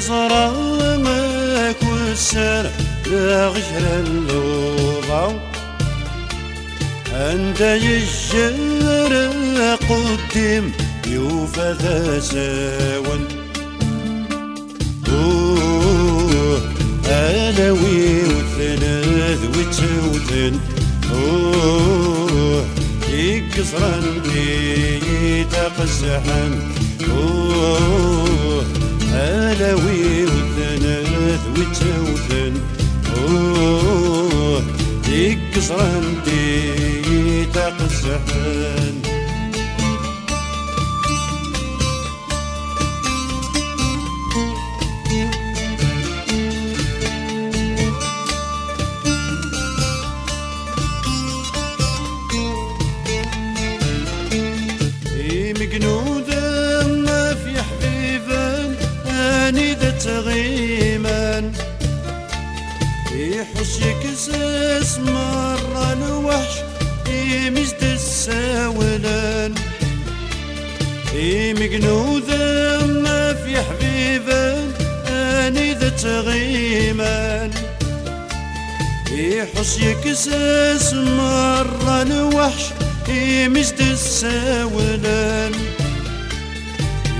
يزرعك والسر غير اللوضة عند يجر قدم يوفى ثساون أوه ألوي وثلاث وتسوثن أوه يكسرن بي تقزحن اوه الوي وثلاث وتسوثن أوه يكسرن بي تقزحن يكسس مرة الوحش يمزد الساولان مقنودا ما في حبيبا أني ذا تغيما يحس يكسس مرة الوحش يمزد الساولان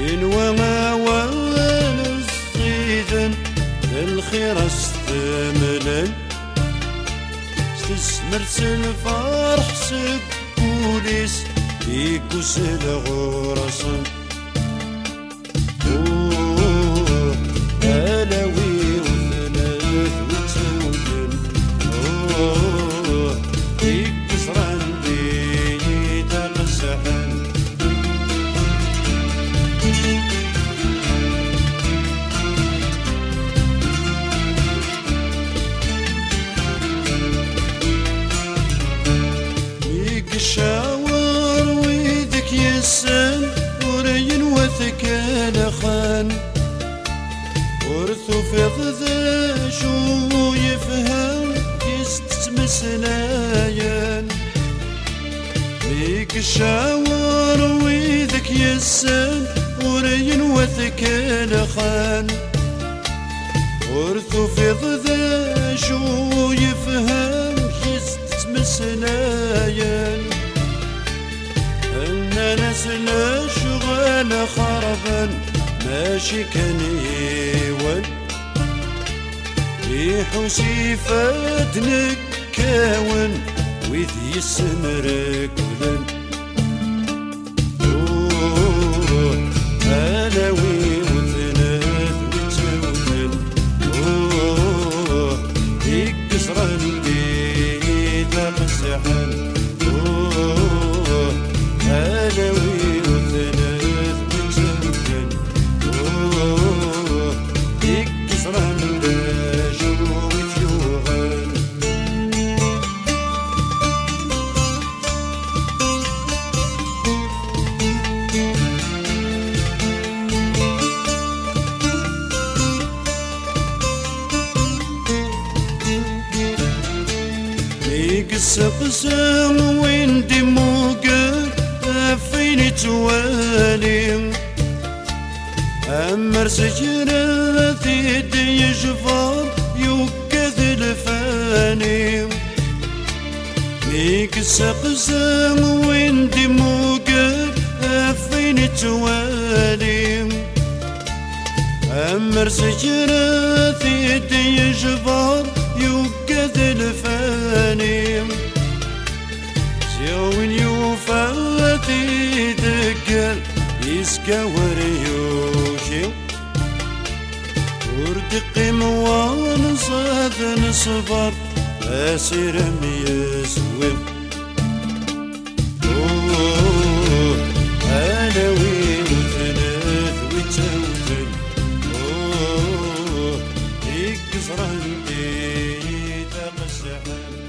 ينوى ما وأن الصيدن الخير استملن. استثمر الفرح سكوليس يكوس الغرسن يسن ورين وثك لخان ورثو في ضذا شو يفهم يستمسنايان ليك الشاور ويدك يسن ورين وثك لخان ورثو في ضذا شو يفهم يستمسنايان خربا ماشي كان يوان يحوسي فاتنك كاون وذ يسمرك ولن يقص قسم وين دموقر فين توالي أمر سجرة يدي يجفر يوكذ الفاني يقص قسم وين دموقر فين توالي أمر سجرة يدي يجبر يسكور يوشيو وردقي موان صاد نصبر أسير ميزويو أوه أنا وين ثلاث أوه يكسرن ديتا مسحن